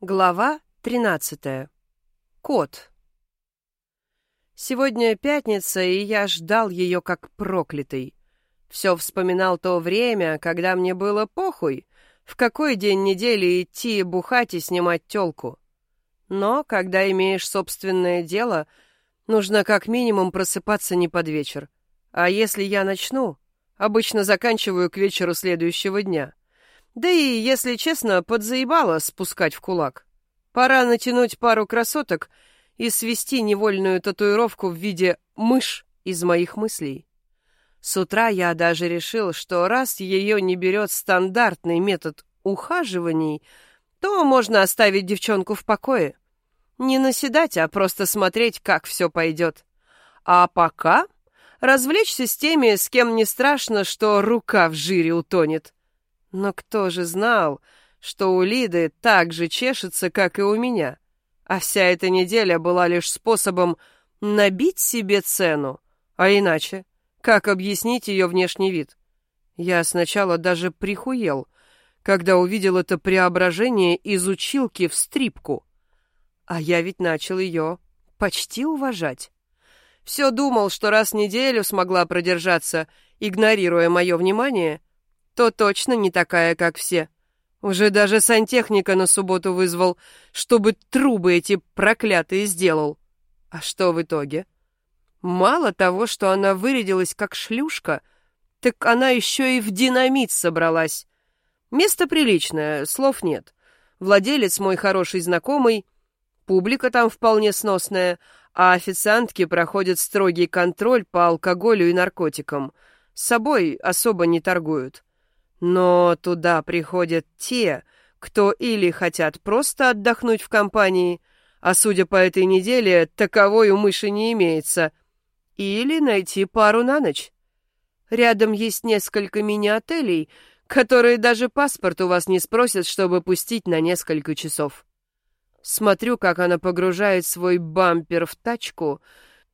Глава 13. Кот. Сегодня пятница, и я ждал ее как проклятый. Все вспоминал то время, когда мне было похуй, в какой день недели идти бухать и снимать тёлку. Но, когда имеешь собственное дело, нужно как минимум просыпаться не под вечер. А если я начну, обычно заканчиваю к вечеру следующего дня. Да и, если честно, подзаебало спускать в кулак. Пора натянуть пару красоток и свести невольную татуировку в виде «мышь» из моих мыслей. С утра я даже решил, что раз ее не берет стандартный метод ухаживаний, то можно оставить девчонку в покое. Не наседать, а просто смотреть, как все пойдет. А пока развлечься с теми, с кем не страшно, что рука в жире утонет. Но кто же знал, что у Лиды так же чешется, как и у меня, а вся эта неделя была лишь способом набить себе цену, а иначе, как объяснить ее внешний вид? Я сначала даже прихуел, когда увидел это преображение из училки в стрипку. А я ведь начал ее почти уважать. Все думал, что раз неделю смогла продержаться, игнорируя мое внимание, то точно не такая, как все. Уже даже сантехника на субботу вызвал, чтобы трубы эти проклятые сделал. А что в итоге? Мало того, что она вырядилась как шлюшка, так она еще и в динамит собралась. Место приличное, слов нет. Владелец мой хороший знакомый, публика там вполне сносная, а официантки проходят строгий контроль по алкоголю и наркотикам. С собой особо не торгуют. Но туда приходят те, кто или хотят просто отдохнуть в компании, а судя по этой неделе, таковой у мыши не имеется, или найти пару на ночь. Рядом есть несколько мини-отелей, которые даже паспорт у вас не спросят, чтобы пустить на несколько часов. Смотрю, как она погружает свой бампер в тачку,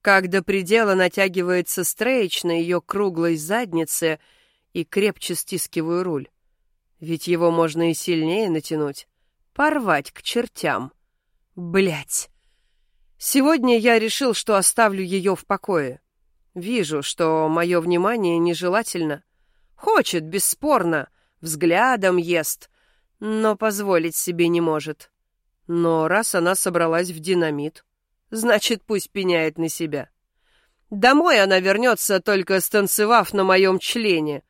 как до предела натягивается стрейч на ее круглой заднице — и крепче стискиваю руль. Ведь его можно и сильнее натянуть. Порвать к чертям. Блять. Сегодня я решил, что оставлю ее в покое. Вижу, что мое внимание нежелательно. Хочет, бесспорно, взглядом ест, но позволить себе не может. Но раз она собралась в динамит, значит, пусть пеняет на себя. Домой она вернется, только станцевав на моем члене,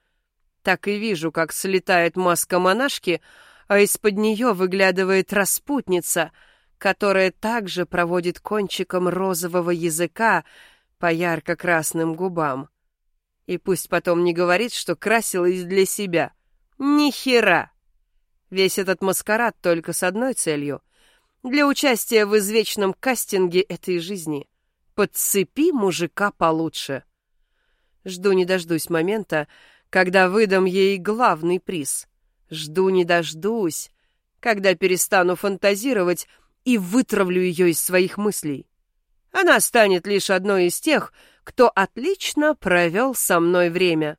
так и вижу, как слетает маска монашки, а из-под нее выглядывает распутница, которая также проводит кончиком розового языка по ярко-красным губам. И пусть потом не говорит, что красилась для себя. Ни хера! Весь этот маскарад только с одной целью — для участия в извечном кастинге этой жизни. Подцепи мужика получше. Жду не дождусь момента, когда выдам ей главный приз. Жду не дождусь, когда перестану фантазировать и вытравлю ее из своих мыслей. Она станет лишь одной из тех, кто отлично провел со мной время.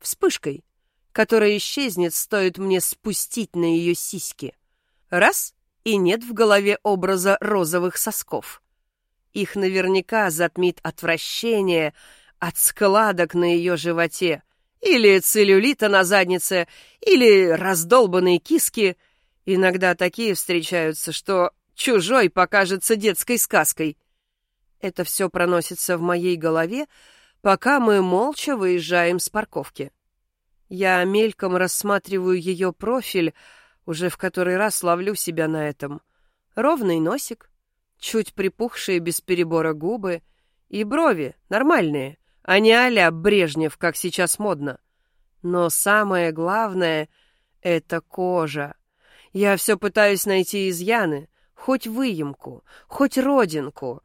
Вспышкой, которая исчезнет, стоит мне спустить на ее сиськи. Раз — и нет в голове образа розовых сосков. Их наверняка затмит отвращение от складок на ее животе, или целлюлита на заднице, или раздолбанные киски. Иногда такие встречаются, что чужой покажется детской сказкой. Это все проносится в моей голове, пока мы молча выезжаем с парковки. Я мельком рассматриваю ее профиль, уже в который раз ловлю себя на этом. Ровный носик, чуть припухшие без перебора губы и брови нормальные а не а Брежнев, как сейчас модно. Но самое главное — это кожа. Я все пытаюсь найти изъяны, хоть выемку, хоть родинку.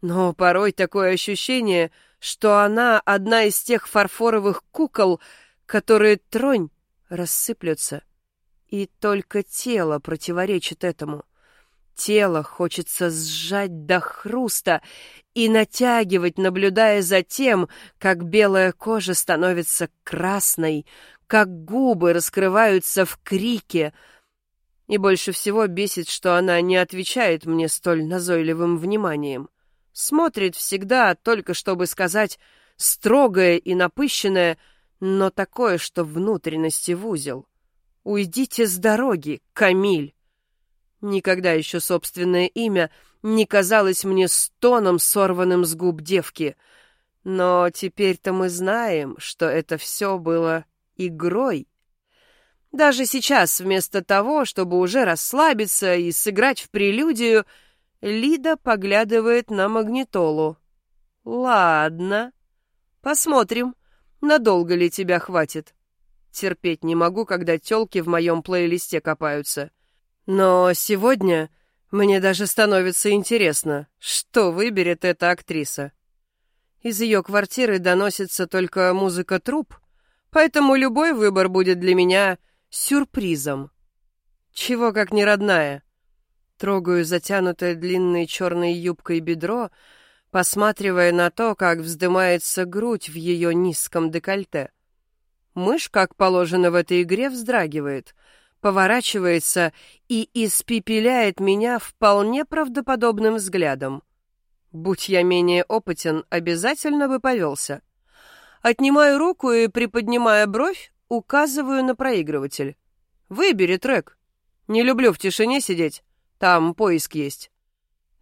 Но порой такое ощущение, что она одна из тех фарфоровых кукол, которые тронь рассыплются. И только тело противоречит этому — Тело хочется сжать до хруста и натягивать, наблюдая за тем, как белая кожа становится красной, как губы раскрываются в крике, И больше всего бесит, что она не отвечает мне столь назойливым вниманием. Смотрит всегда, только чтобы сказать строгое и напыщенное, но такое, что внутренности в узел. «Уйдите с дороги, Камиль!» Никогда еще собственное имя не казалось мне стоном, сорванным с губ девки. Но теперь-то мы знаем, что это все было игрой. Даже сейчас, вместо того, чтобы уже расслабиться и сыграть в прелюдию, Лида поглядывает на магнитолу. «Ладно, посмотрим, надолго ли тебя хватит. Терпеть не могу, когда тёлки в моем плейлисте копаются. Но сегодня мне даже становится интересно, что выберет эта актриса. Из ее квартиры доносится только музыка труп, поэтому любой выбор будет для меня сюрпризом. Чего как не родная. Трогаю затянутое длинной черной юбкой бедро, посматривая на то, как вздымается грудь в ее низком декольте. Мышь, как положено в этой игре, вздрагивает — поворачивается и испепеляет меня вполне правдоподобным взглядом. Будь я менее опытен, обязательно бы повелся. Отнимаю руку и, приподнимая бровь, указываю на проигрыватель. «Выбери трек. Не люблю в тишине сидеть. Там поиск есть».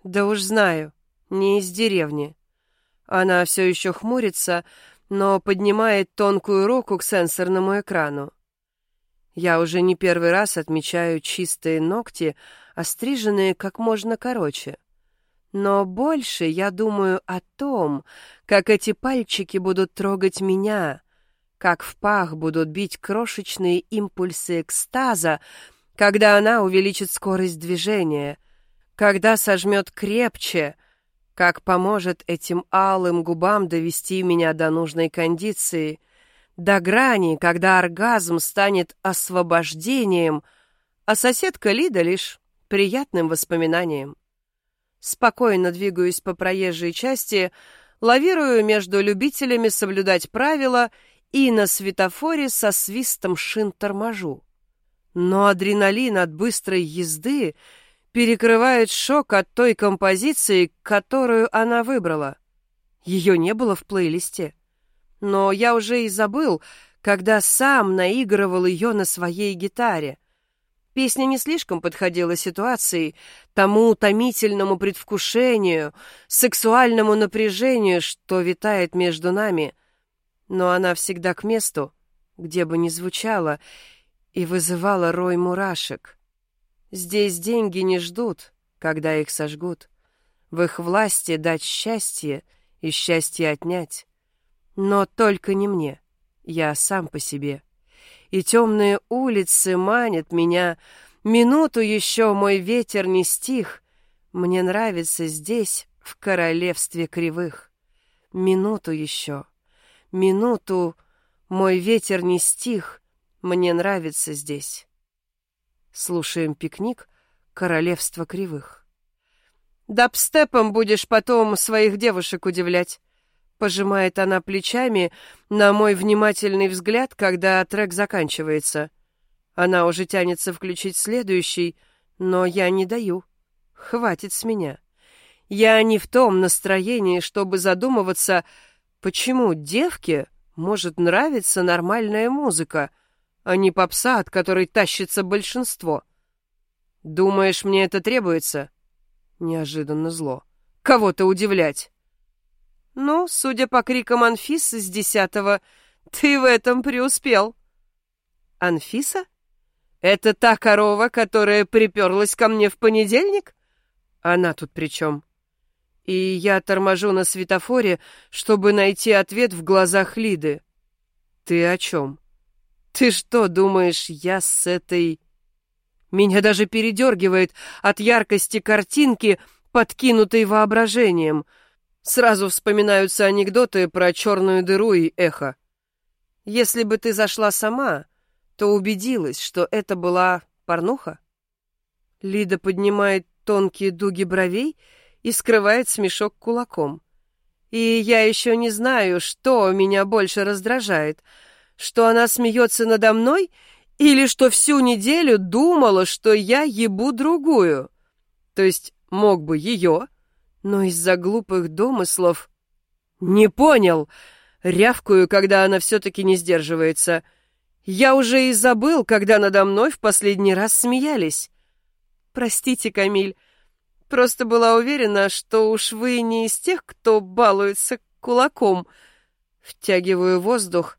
«Да уж знаю. Не из деревни». Она все еще хмурится, но поднимает тонкую руку к сенсорному экрану. Я уже не первый раз отмечаю чистые ногти, остриженные как можно короче. Но больше я думаю о том, как эти пальчики будут трогать меня, как в пах будут бить крошечные импульсы экстаза, когда она увеличит скорость движения, когда сожмет крепче, как поможет этим алым губам довести меня до нужной кондиции — до грани, когда оргазм станет освобождением, а соседка Лида лишь приятным воспоминанием. Спокойно двигаюсь по проезжей части, лавирую между любителями соблюдать правила и на светофоре со свистом шин торможу. Но адреналин от быстрой езды перекрывает шок от той композиции, которую она выбрала. Ее не было в плейлисте но я уже и забыл, когда сам наигрывал ее на своей гитаре. Песня не слишком подходила ситуации, тому утомительному предвкушению, сексуальному напряжению, что витает между нами. Но она всегда к месту, где бы ни звучала, и вызывала рой мурашек. Здесь деньги не ждут, когда их сожгут. В их власти дать счастье и счастье отнять. Но только не мне. Я сам по себе. И темные улицы манят меня. Минуту еще мой ветер не стих. Мне нравится здесь, в королевстве кривых. Минуту еще. Минуту мой ветер не стих. Мне нравится здесь. Слушаем пикник «Королевство кривых». Дабстепом будешь потом своих девушек удивлять. Пожимает она плечами на мой внимательный взгляд, когда трек заканчивается. Она уже тянется включить следующий, но я не даю. Хватит с меня. Я не в том настроении, чтобы задумываться, почему девке может нравиться нормальная музыка, а не попса, от которой тащится большинство. Думаешь, мне это требуется? Неожиданно зло. Кого-то удивлять. Ну, судя по крикам Анфисы с десятого, ты в этом преуспел. Анфиса? Это та корова, которая приперлась ко мне в понедельник? Она тут при чем? И я торможу на светофоре, чтобы найти ответ в глазах Лиды. Ты о чем? Ты что, думаешь, я с этой... Меня даже передергивает от яркости картинки, подкинутой воображением — Сразу вспоминаются анекдоты про черную дыру и эхо. Если бы ты зашла сама, то убедилась, что это была порнуха. Лида поднимает тонкие дуги бровей и скрывает смешок кулаком. И я еще не знаю, что меня больше раздражает, что она смеется надо мной Или что всю неделю думала, что я ебу другую. То есть мог бы ее, но из-за глупых домыслов... Не понял. Рявкую, когда она все-таки не сдерживается. Я уже и забыл, когда надо мной в последний раз смеялись. Простите, Камиль. Просто была уверена, что уж вы не из тех, кто балуется кулаком. Втягиваю воздух,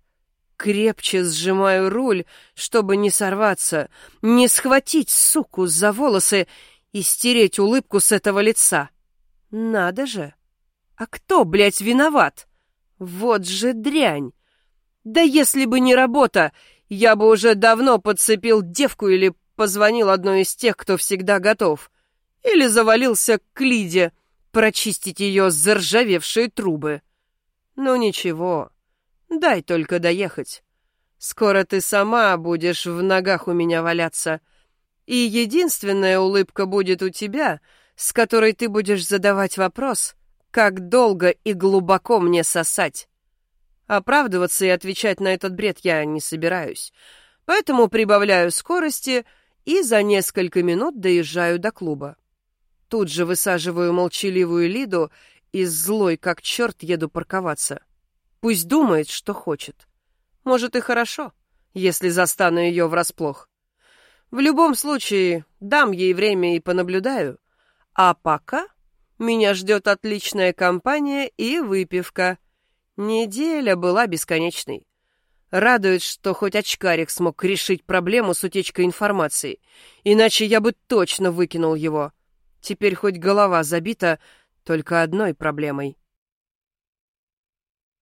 крепче сжимаю руль, чтобы не сорваться, не схватить суку за волосы и стереть улыбку с этого лица. Надо же! А кто, блядь, виноват? Вот же дрянь! Да если бы не работа, я бы уже давно подцепил девку или позвонил одной из тех, кто всегда готов. Или завалился к Лиде, прочистить ее заржавевшие трубы. Ну ничего, дай только доехать. Скоро ты сама будешь в ногах у меня валяться. И единственная улыбка будет у тебя, с которой ты будешь задавать вопрос, как долго и глубоко мне сосать. Оправдываться и отвечать на этот бред я не собираюсь, поэтому прибавляю скорости и за несколько минут доезжаю до клуба. Тут же высаживаю молчаливую Лиду и злой как черт еду парковаться. Пусть думает, что хочет. Может и хорошо, если застану ее врасплох. В любом случае, дам ей время и понаблюдаю. А пока меня ждет отличная компания и выпивка. Неделя была бесконечной. Радует, что хоть очкарик смог решить проблему с утечкой информации, иначе я бы точно выкинул его. Теперь хоть голова забита только одной проблемой —